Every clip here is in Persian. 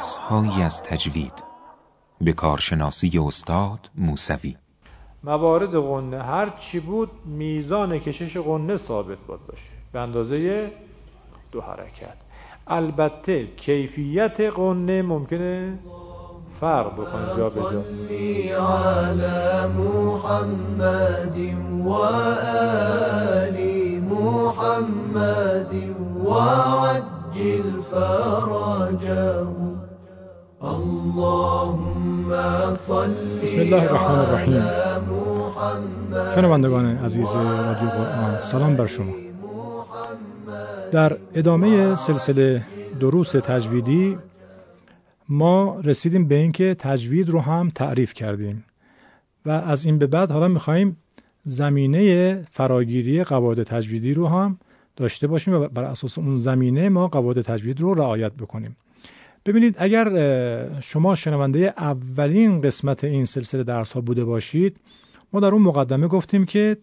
درس هایی از تجوید. به کارشناسی استاد موسوی. موارد قنه هر چی بود میزان کشش قنه ثابت باد باشه. به اندازه دو حرکت. البته کیفیت قنه ممکنه فرق بکنه جا به جا. محمد وعجل فرجه بسم الله الرحمن الرحیم. شنوندگان عزیز رادیو قرآن سلام بر شما. در ادامه سلسله دروس تجویدی ما رسیدیم به اینکه تجوید رو هم تعریف کردیم و از این به بعد حالا میخواییم زمینه فراگیری قواعد تجویدی رو هم داشته باشیم و بر اساس اون زمینه ما قواعد تجوید رو رعایت بکنیم. ببینید اگر شما شنونده اولین قسمت این سلسله درس ها بوده باشید ما در اون مقدمه گفتیم که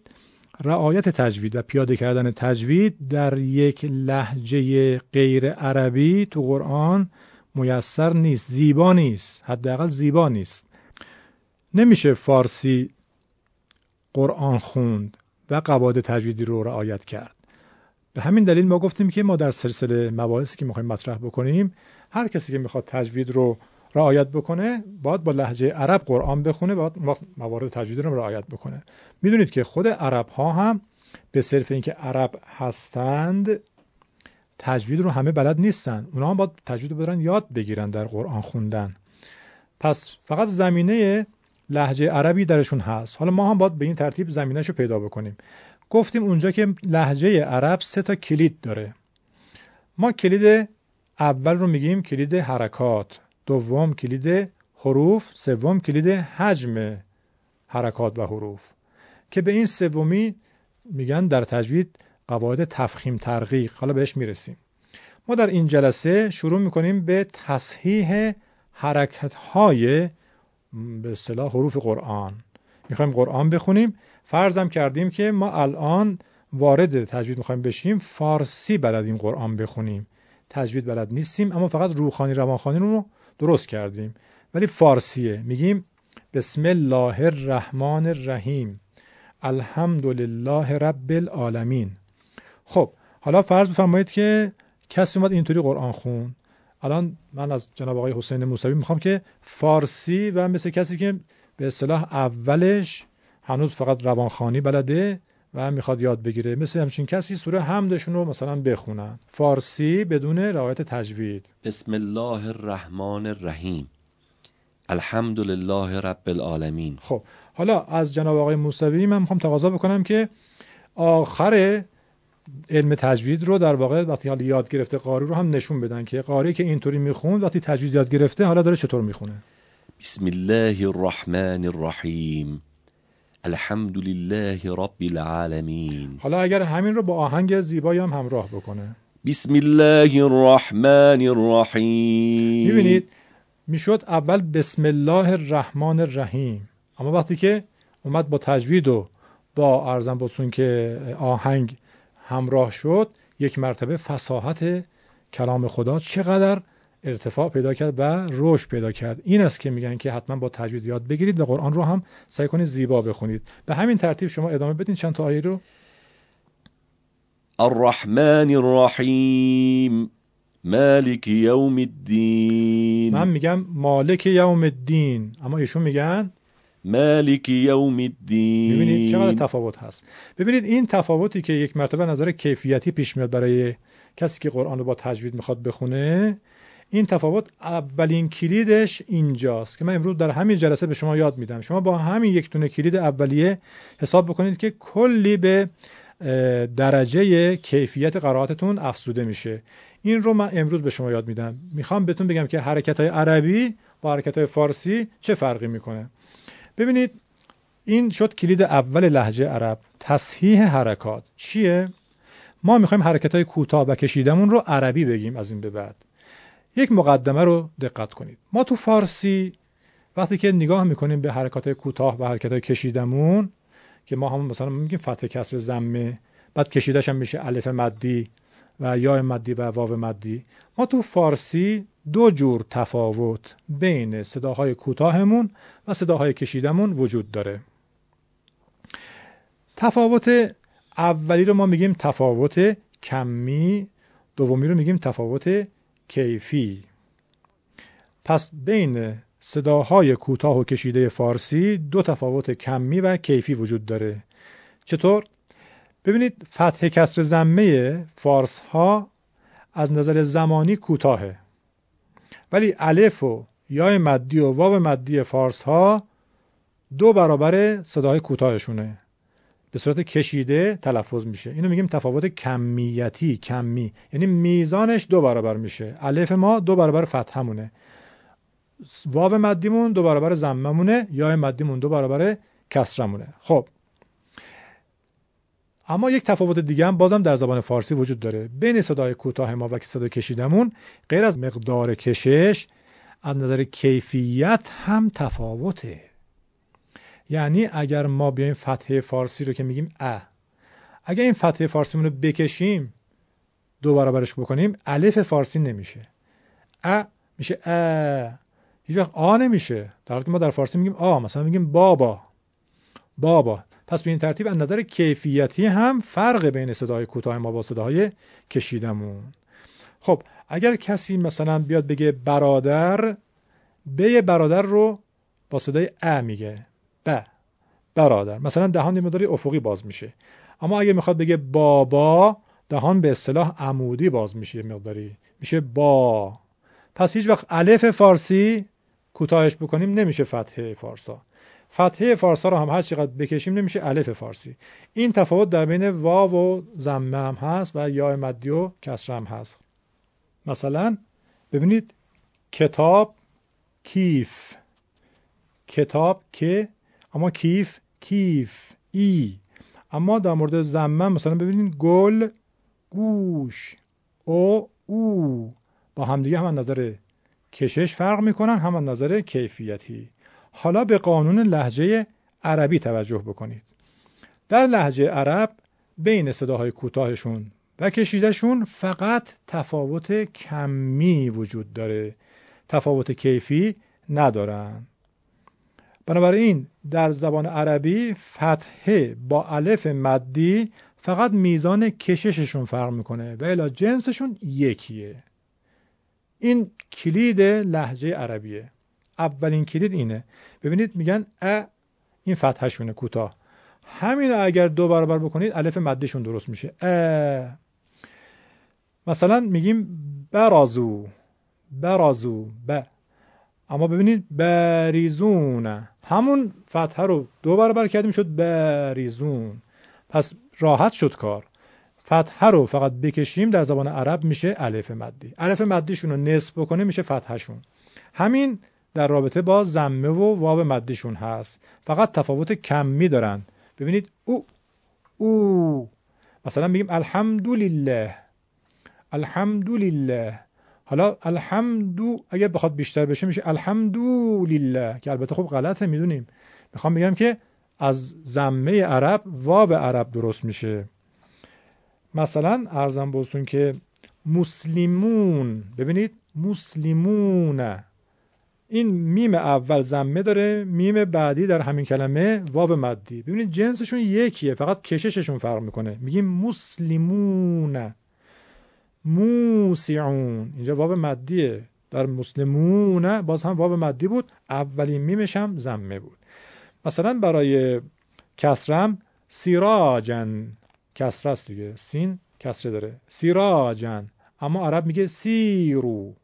رعایت تجوید و پیاده کردن تجوید در یک لحجه غیر عربی تو قرآن میسر نیست زیبا نیست حداقل زیبا نیست. نمیشه فارسی قرآن خوند و قواعد تجویدی رو رعایت کرد. به همین دلیل ما گفتیم که ما در سلسله مباحثی که می‌خوایم مطرح بکنیم هر کسی که می‌خواد تجوید رو رعایت بکنه باید با لحجه عرب قرآن بخونه باید موارد تجوید رو رعایت بکنه. می‌دونید که خود عرب ها هم به صرف اینکه عرب هستند تجوید رو همه بلد نیستن. اونا هم باید تجوید رو بدن یاد بگیرن در قرآن خوندن. پس فقط زمینه لحجه عربی درشون هست. حالا ما هم باید به این ترتیب زمینهش رو پیدا بکنیم. گفتیم اونجا که لحجه عرب سه تا کلید داره. ما کلید اول رو میگیم کلید حرکات. دوم کلید حروف سوم کلید حجم حرکات و حروف. که به این سومی میگن در تجوید قواعد تفخیم ترقیق حالا بهش می‌رسیم. ما در این جلسه شروع می‌کنیم به تصحیح حرکت های به اصطلاح حروف قرآن. می‌خوایم قرآن بخونیم. فرضم کردیم که ما الان وارد تجوید می‌خوایم بشیم فارسی بلدیم قرآن بخونیم. تجوید بلد نیستیم اما فقط روخانی روانخانی رو درست کردیم. ولی فارسیه. میگیم بسم الله الرحمن الرحیم. الحمد لله رب العالمین. خب حالا فرض بفرمایید که کسی اومد اینطوری قرآن خون. الان من از جناب آقای حسین موسوی می‌خوام که فارسی و مثل کسی که به اصطلاح اولش هنوز فقط روانخانی بلده و می‌خواد یاد بگیره. مثل همچین کسی سوره حمدشون رو مثلا بخونن. فارسی بدون رعایت تجوید. بسم الله الرحمن الرحیم. الحمد لله رب العالمین. خب حالا از جناب آقای موسوی من می‌خوام تقاضا بکنم که آخر علم تجوید رو در واقع وقتی حالا یاد گرفته قاری رو هم نشون بدن که قاری که اینطوری می‌خوند وقتی تجوید یاد گرفته حالا داره چطور می‌خونه؟ بسم الله الرحمن الرحیم. الحمد لله رب العالمین حالا اگر همین رو با آهنگ زیبایی هم همراه بکنه. بسم الله الرحمن الرحیم. می‌بینید می‌شد اول بسم الله الرحمن الرحیم. اما وقتی که اومد با تجوید و با ارزم بسون که آهنگ همراه شد یک مرتبه فساحت کلام خدا چقدر ارتفاع پیدا کرد و رشد پیدا کرد. این است که میگن که حتما با تجوید یاد بگیرید و قرآن رو هم سعی کنید زیبا بخونید. به همین ترتیب شما ادامه بدین چند تا آیه رو. الرحمن الرحیم مالک یوم الدین. من میگم مالک یوم الدین اما ایشون میگن مالك یوم الدین. ببینید چقدر تفاوت هست. ببینید این تفاوتی که یک مرتبه نظر کیفیتی پیش میاد برای کسی که قرآن رو با تجوید می‌خواد بخونه این تفاوت اولین کلیدش اینجاست که من امروز در همین جلسه به شما یاد میدم. شما با همین یک تونه کلید اولیه حساب بکنید که کلی به درجه کیفیت قرائتتون افزوده میشه. این رو من امروز به شما یاد میدم. می‌خوام بهتون بگم که حرکت های عربی با حرکت های فارسی چه فرقی می‌کنه. ببینید این شد کلید اول لحجه عرب. تصحیح حرکات. چیه؟ ما می‌خوایم حرکت های کوتاه و کشیدمون رو عربی بگیم از این به بعد. یک مقدمه رو دقت کنید. ما تو فارسی وقتی که نگاه می‌کنیم به حرکات کوتاه و حرکت های کشیدمون که ما هم مثلا میگیم فتح کسر زمه بعد کشیدش هم میشه الف مدی و یا مدی و واو مدی. ما تو فارسی دو جور تفاوت بین صداهای کوتاهمون و صداهای کشیدمون وجود داره. تفاوت اولی رو ما میگیم تفاوت کمی دومی رو میگیم تفاوت کیفی. پس بین صداهای کوتاه و کشیده فارسی دو تفاوت کمی و کیفی وجود داره. چطور؟ ببینید فتح کسر زمه فارس ها از نظر زمانی کوتاهه. ولی الف و یا مدی و واو مدی فارس ها دو برابر صداهای کوتاهشونه. به صورت کشیده تلفظ میشه. اینو میگیم تفاوت کمیتی کمی. یعنی میزانش دو برابر میشه. الف ما دو برابر فتحمونه. واو مدیمون دو برابر زممونه. یا مدیمون دو برابر کسرمونه. خب. اما یک تفاوت دیگه هم بازم در زبان فارسی وجود داره. بین صدای کوتاه ما و صدای کشیدمون غیر از مقدار کشش از نظر کیفیت هم تفاوته. یعنی اگر ما بیایم فتحه فارسی رو که میگیم ا. اگر این فتحه فارسی رو بکشیم دو برابرش بکنیم الف فارسی نمیشه. ا میشه ا. هیچ وقت آ نمیشه. در حالی که ما در فارسی میگیم آ مثلا میگیم بابا. بابا. پس به این ترتیب از نظر کیفیتی هم فرق بین صدای کوتاه ما با صداهای کشیدمون. خب اگر کسی مثلا بیاد بگه برادر به برادر رو با صدای ا میگه. ب برادر. مثلا دهان یه مقداری افقی باز میشه. اما اگه می‌خواد بگه بابا دهان به اصطلاح عمودی باز میشه مقداری. میشه با. پس هیچ وقت الف فارسی کوتاهش بکنیم نمیشه فتحه فارسا. فتحه فارسا رو هم هر چقدر بکشیم نمیشه الف فارسی. این تفاوت در بین واو و زمه هم هست و یا مدی و هم هست. مثلا ببینید کتاب کیف. کتاب که اما کیف؟ کیف. ای. اما در مورد زمه مثلا ببینید گل گوش. او او. با همدیگه هم نظر کشش فرق می‌کنن هم نظر کیفیتی. حالا به قانون لحجه عربی توجه بکنید. در لحجه عرب بین صداهای کوتاهشون و کشیدهشون فقط تفاوت کمی وجود داره. تفاوت کیفی ندارن. بنابراین در زبان عربی فتحه با الف مدی فقط میزان کشششون فرق می‌کنه و الا جنسشون یکیه. این کلید لحجه عربیه. اولین کلید اینه. ببینید میگن ا این فتحشونه کوتاه. همین اگر دو برابر بکنید الف مدیشون درست میشه. ا. مثلا میگیم برازو. برازو. ب. اما ببینید بریزون. همون فتحه رو دو برابر کردیم شد بریزون. پس راحت شد کار. فتحه رو فقط بکشیم در زبان عرب میشه الف مدی. الف مدیشون رو نصف بکنه میشه فتحشون همین در رابطه با زمه و واو مدیشون هست. فقط تفاوت کمی دارن. ببینید او او. مثلا میگیم الحمدلله. الحمدلله. حالا الحمدو اگر بخواد بیشتر بشه میشه الحمدلله که البته خب غلطه می‌دونیم. می‌خوام بگم که از زمه عرب واب عرب درست میشه. مثلا ارزم بازتون که مسلمون ببینید مسلمون. این میم اول زمه داره میم بعدی در همین کلمه واو مدی ببینید جنسشون یکیه فقط کشششون فرق می‌کنه. میگیم مسلمون. موسعون. اینجا واو مدیه. در مسلمون باز هم واو مدی بود. اولین میمش هم زمه بود. مثلا برای کسرم سیراجن. کسره است دیگه. سین کسره داره. سیراجن. اما عرب میگه سیرو.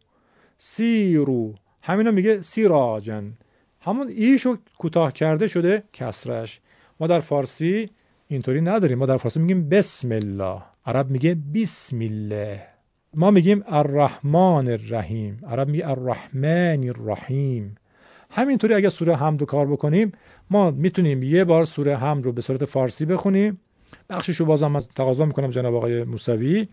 سیرو. همینا میگه سیراجن. همون ایشو کوتاه کرده شده کسرش ما در فارسی اینطوری نداریم. ما در فارسی میگیم بسم الله. عرب میگه بسم الله ما میگیم الرحمن الرحیم عرب میگه الرحمن الرحیم همینطوری اگه سوره حمد رو کار بکنیم ما می‌تونیم یه بار سوره حمد رو به صورت فارسی بخونیم. بخشش رو بازم از تقاضا می‌کنم جناب آقای موسوی.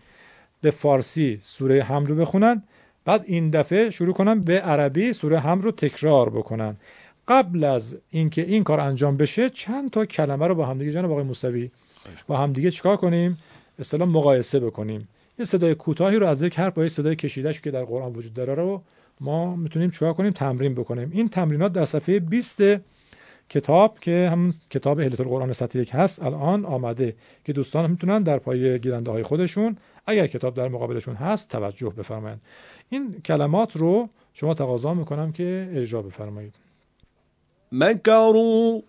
به فارسی سوره حمد رو بخونن. بعد این دفعه شروع کنم به عربی سوره حمد رو تکرار بکنن. قبل از اینکه این کار انجام بشه چند تا کلمه رو با همدیگه جناب آقای موسوی با همدیگه چیکار کنیم؟ اصطلاح مقایسه بکنیم. یه صدای کوتاهی رو از یک حرف با یه صدای کشیدهش که در قرآن وجود داره رو ما می‌تونیم چیکار کنیم؟ تمرین بکنیم. این تمرینات در صفحه 20 کتاب که همون کتاب اهلیت القرآن سطح یک هست الان آمده که دوستان می‌تونن در پای گیرنده های خودشون اگر کتاب در مقابلشون هست توجه بفرمایید. این کلمات رو شما تقاضا می‌کنم که اجرا بفرمایید. مکرو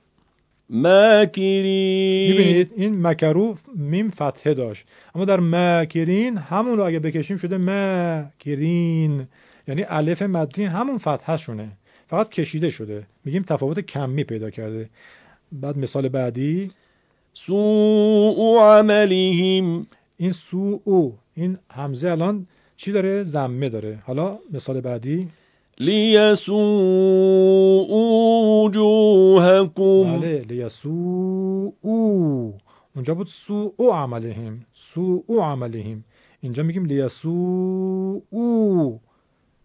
ماکرین می‌بینید این مکرو میم فتحه داشت. اما در مکرین همون رو اگه بکشیم شده مکرین یعنی الف مدی همون فتحه شونه. فقط کشیده شده. میگیم تفاوت کمی پیدا کرده. بعد مثال بعدی. سوء عملهم. این سوء این همزه الان چی داره؟ زمه داره. حالا مثال بعدی. لیسوء وجوهکم بله لیسوء اونجا بود سوء عملهم. سوء عملهم. اینجا میگیم لیسوء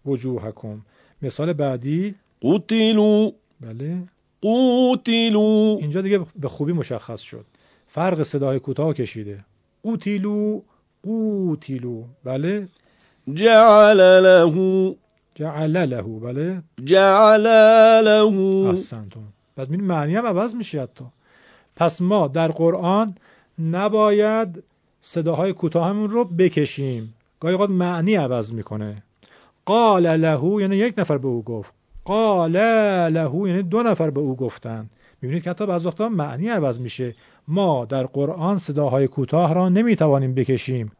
وجوهکم. مثال بعدی. قتلوا. بله. قتلوا. اینجا دیگه به خوبی مشخص شد. فرق صدای کوتاه کشیده. قوتیلو قوتیلو بله. جعل له جعل له بله؟ جعل له احسنتون بعد این معنی هم عوض میشه حتی. پس ما در قرآن نباید صداهای کوتاهمون رو بکشیم. گاهی اوقات معنی عوض می‌کنه. قال له یعنی یک نفر به او گفت. قال له یعنی دو نفر به او گفتن. می‌بینید که حتی بعض وقتا معنی عوض میشه. ما در قرآن صداهای کوتاه را نمی‌توانیم بکشیم.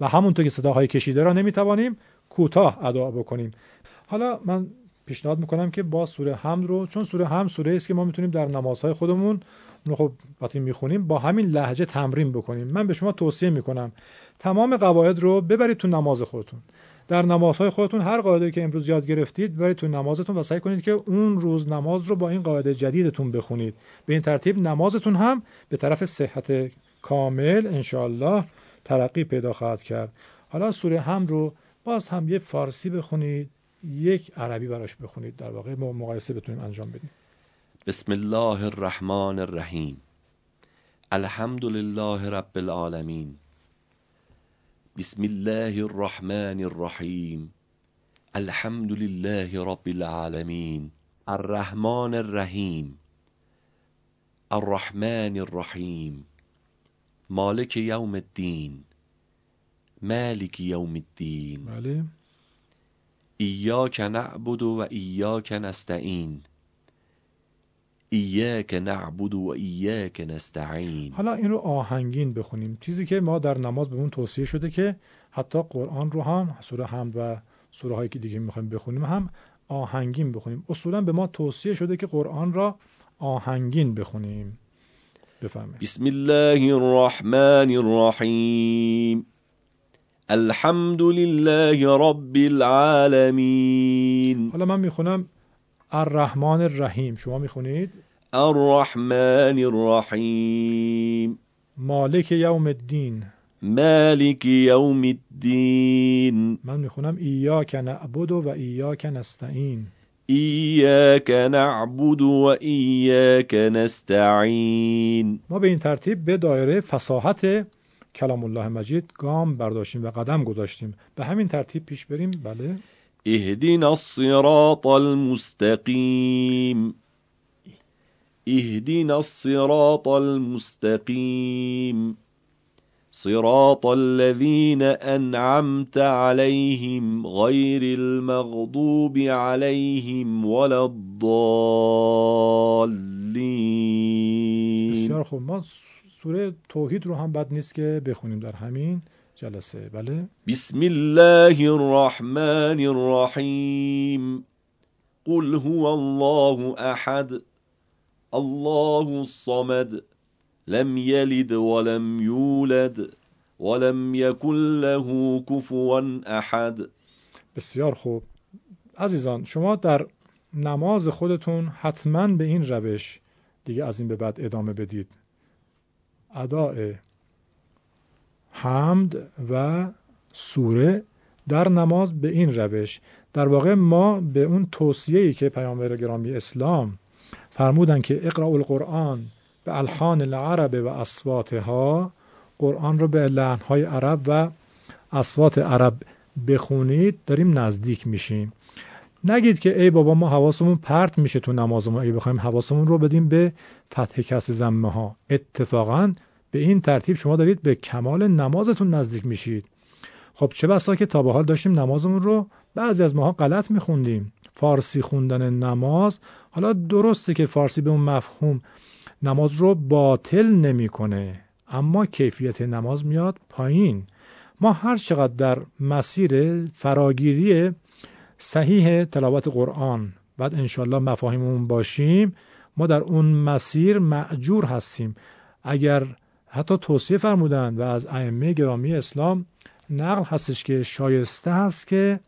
و همونطور که صداهای کشیده را نمی‌توانیم کوتاه ادا بکنیم. حالا من پیشنهاد می‌کنم که با سوره حمد رو چون سوره حمد سوره است که ما می‌تونیم در نمازهای خودمون اون خب وقتی می‌خونیم با همین لحجه تمرین بکنیم. من به شما توصیه می‌کنم تمام قواعد رو ببرید تو نماز خودتون. در نمازهای خودتون هر قاعده که امروز یاد گرفتید برید تو نمازتون و سعی کنید که اون روز نماز رو با این قاعده جدیدتون بخونید. به این ترتیب نمازتون هم به طرف صحت کامل انشاءالله ترقی پیدا خواهد کرد. حالا سوره هم رو باز هم یه فارسی بخونید یک عربی براش بخونید در واقع مقایسه بتونیم انجام بدیم. بسم الله الرحمن الرحیم. الحمد لله رب العالمین. بسم الله الرحمن الرحیم. الحمد لله رب العالمین. الرحمن الرحیم. الرحمن الرحیم. مالک یوم الدین. مالک یوم الدین. بله. ایاک نعبد و ایاک نستعین. ایاک نعبد و ایاک نستعین. حالا این رو آهنگین بخونیم. چیزی که ما در نماز بهمون توصیه شده که حتی قرآن رو هم سوره حمد و سوره هایی که دیگه می‌خوایم بخونیم هم آهنگین بخونیم. اصولا به ما توصیه شده که قرآن را آهنگین بخونیم. بفرمایید. بسم الله الرحمن الرحیم. الحمد لله رب العالمین. حالا من می‌خونم الرحمن الرحیم. شما می‌خونید؟ الرحمن الرحیم. مالک یوم الدین. مالک یوم الدین. من می‌خونم ایاک نعبد و ایاک نستعین. ایاک نعبد و ایاک نستعین. ما به این ترتیب به دایره فصاحت کلام الله مجید گام برداشتیم و قدم گذاشتیم. به همین ترتیب پیش بریم. بله. اهدنا الصراط المستقیم. اهدنا الصراط المستقیم. صراط الذين أنعمت عليهم غير المغضوب عليهم ولا الضالين بسیار خوب. ما سوره توحید رو هم بد نیست که بخونیم در همین جلسه. بله؟ بسم الله الرحمن الرحیم. قل هو الله احد. الله الصمد. لم يلد ولم يولد ولم يكن له كفوا احد. بسیار خوب. عزیزان شما در نماز خودتون حتما به این روش دیگه از این به بعد ادامه بدید. اداء حمد و سوره در نماز به این روش. در واقع ما به اون توصیه‌ای که پیامبر گرامی اسلام فرمودن که اقرا القرآن به الحان العرب و اصواتها قرآن رو به لحنهای عرب و اصوات عرب بخونید داریم نزدیک میشیم. نگید که ای بابا ما حواسمون پرت میشه تو نمازمون. اگه بخوایم حواسمون رو بدیم به فتح کس زمه ها. اتفاقا به این ترتیب شما دارید به کمال نمازتون نزدیک میشید. خب چه بسا که تا به حال داشتیم نمازمون رو بعضی از ماها غلط میخوندیم. فارسی خوندن نماز حالا درسته که فارسی به اون مفهوم نماز رو باطل نمی‌کنه اما کیفیت نماز میاد پایین. ما هر چقدر در مسیر فراگیری صحیح تلاوت قرآن. بعد انشالله مفاهیممون باشیم. ما در اون مسیر معجور هستیم. اگر حتی توصیه فرمودن و از ائمه گرامی اسلام نقل هستش که شایسته هست که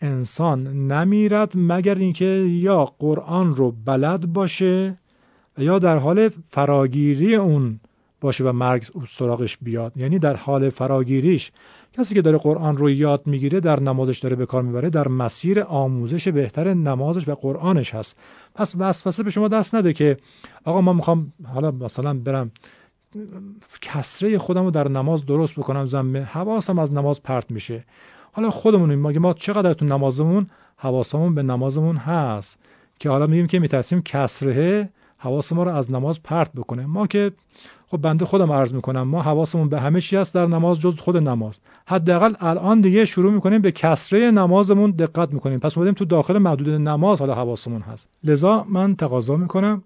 انسان نمیرد مگر اینکه یا قرآن رو بلد باشه و یا در حال فراگیری اون باشه و مرگ سراغش بیاد. یعنی در حال فراگیریش. کسی که داره قرآن رو یاد می‌گیره در نمازش داره به کار می‌بره در مسیر آموزش بهتر نمازش و قرآنش هست. پس وسوسه به شما دست نده که آقا ما می‌خوام حالا مثلا برم کسره خودم رو در نماز درست بکنم. زمه حواسم از نماز پرت میشه. حالا خودمون ما ما چقدر تو نمازمون حواسمون به نمازمون هست؟ که حالا میگیم که میترسیم کسره حواس ما رو از نماز پرت بکنه. ما که خب بنده خودم عرض می‌کنم ما حواسمون به همه چی هست در نماز جز خود نماز. حداقل الان دیگه شروع می‌کنیم به کسره نمازمون دقت می‌کنیم. پس اومدیم تو داخل محدود نماز حالا حواسمون هست. لذا من تقاضا می‌کنم.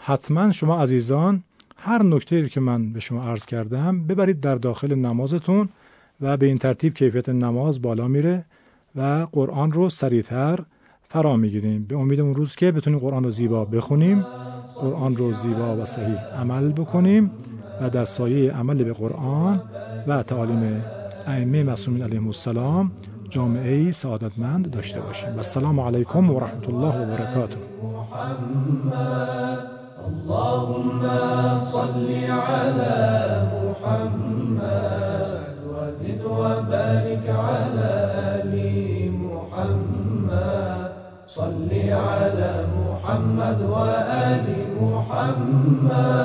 حتما شما عزیزان هر نکته که من به شما عرض کردم ببرید در داخل نمازتون و به این ترتیب کیفیت نماز بالا میره و قرآن رو سریعتر فرا می‌گیریم. به امید اون روز که بتونیم قرآن رو زیبا بخونیم. قرآن رو زیبا و صحیح عمل بکنیم و در سایه عمل به قرآن و تعالیم ائمه معصومین علیهم السلام جامعه سعادتمند داشته باشیم. و السلام علیکم و رحمت الله و برکاته. اللهم صل على محمد. محمد